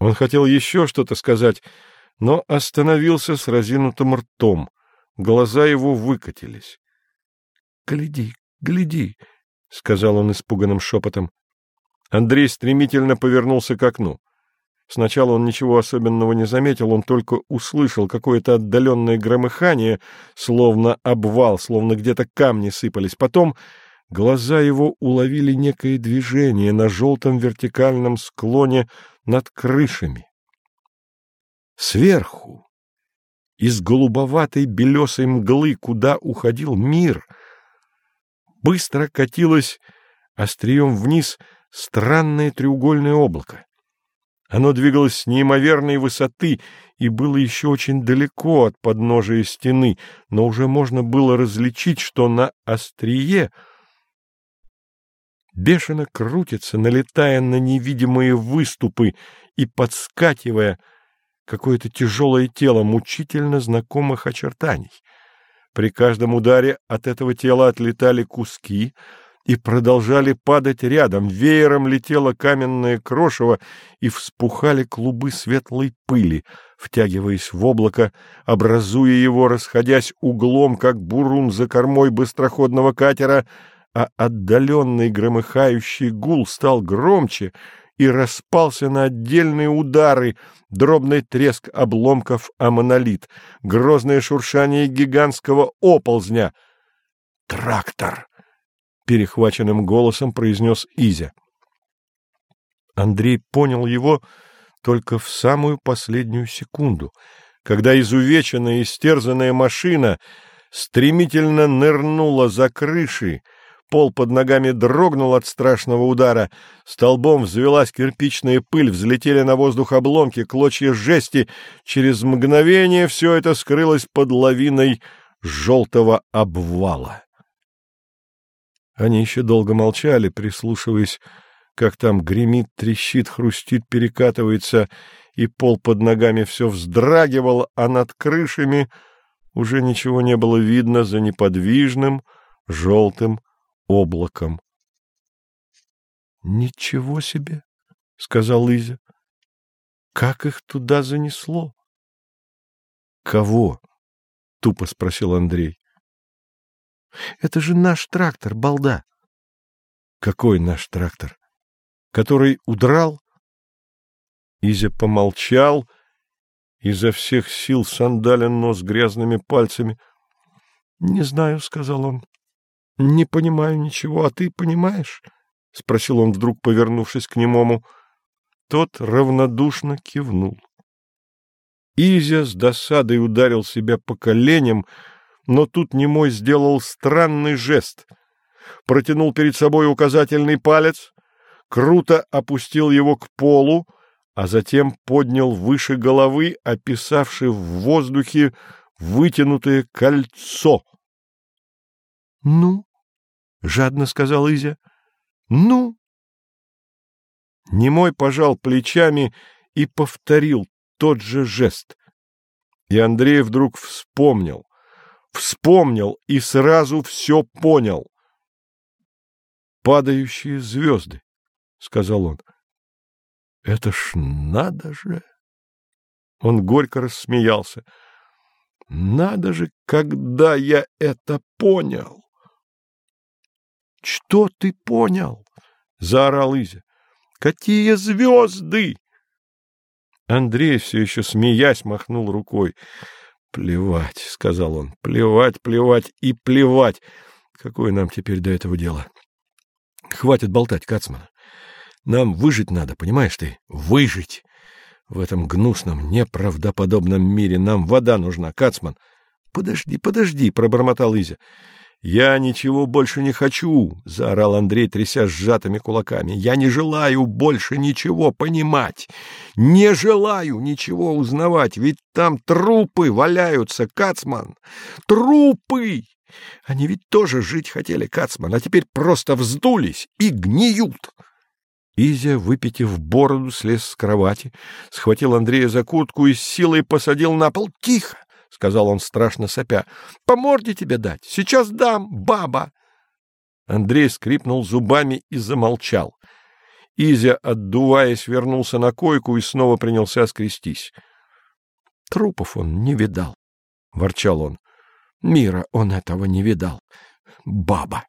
Он хотел еще что-то сказать, но остановился с разинутым ртом. Глаза его выкатились. — Гляди, гляди, — сказал он испуганным шепотом. Андрей стремительно повернулся к окну. Сначала он ничего особенного не заметил, он только услышал какое-то отдаленное громыхание, словно обвал, словно где-то камни сыпались. Потом глаза его уловили некое движение на желтом вертикальном склоне над крышами. Сверху, из голубоватой белесой мглы, куда уходил мир, быстро катилось острием вниз странное треугольное облако. Оно двигалось с неимоверной высоты и было еще очень далеко от подножия стены, но уже можно было различить, что на острие бешено крутится, налетая на невидимые выступы и подскакивая какое-то тяжелое тело мучительно знакомых очертаний. При каждом ударе от этого тела отлетали куски — и продолжали падать рядом. Веером летело каменное крошево, и вспухали клубы светлой пыли, втягиваясь в облако, образуя его, расходясь углом, как бурун за кормой быстроходного катера, а отдаленный громыхающий гул стал громче и распался на отдельные удары, дробный треск обломков о монолит, грозное шуршание гигантского оползня. «Трактор!» перехваченным голосом произнес Изя. Андрей понял его только в самую последнюю секунду, когда изувеченная и стерзанная машина стремительно нырнула за крыши, пол под ногами дрогнул от страшного удара, столбом взвелась кирпичная пыль, взлетели на воздух обломки, клочья жести, через мгновение все это скрылось под лавиной желтого обвала. Они еще долго молчали, прислушиваясь, как там гремит, трещит, хрустит, перекатывается, и пол под ногами все вздрагивал, а над крышами уже ничего не было видно за неподвижным желтым облаком. — Ничего себе! — сказал Изя. — Как их туда занесло? — Кого? — тупо спросил Андрей. Это же наш трактор, балда. Какой наш трактор? Который удрал? Изя помолчал, изо всех сил сандален нос грязными пальцами. — Не знаю, — сказал он. — Не понимаю ничего, а ты понимаешь? — спросил он вдруг, повернувшись к немому. Тот равнодушно кивнул. Изя с досадой ударил себя по коленям, но тут немой сделал странный жест. Протянул перед собой указательный палец, круто опустил его к полу, а затем поднял выше головы, описавший в воздухе вытянутое кольцо. — Ну? — жадно сказал Изя. — Ну? Немой пожал плечами и повторил тот же жест. И Андрей вдруг вспомнил вспомнил и сразу все понял. «Падающие звезды», — сказал он. «Это ж надо же!» Он горько рассмеялся. «Надо же, когда я это понял!» «Что ты понял?» — заорал Изя. «Какие звезды!» Андрей, все еще смеясь, махнул рукой. Плевать, — сказал он, — плевать, плевать и плевать. Какое нам теперь до этого дело? Хватит болтать, Кацман. Нам выжить надо, понимаешь ты? Выжить! В этом гнусном, неправдоподобном мире нам вода нужна, Кацман. Подожди, подожди, — пробормотал Изя. «Я ничего больше не хочу!» — заорал Андрей, тряся сжатыми кулаками. «Я не желаю больше ничего понимать! Не желаю ничего узнавать, ведь там трупы валяются, Кацман! Трупы! Они ведь тоже жить хотели, Кацман, а теперь просто вздулись и гниют!» Изя, выпитив бороду, слез с кровати, схватил Андрея за куртку и с силой посадил на пол. «Тихо! — сказал он страшно сопя. — По морде тебе дать. Сейчас дам, баба. Андрей скрипнул зубами и замолчал. Изя, отдуваясь, вернулся на койку и снова принялся скрестись. Трупов он не видал, — ворчал он. Мира он этого не видал. Баба!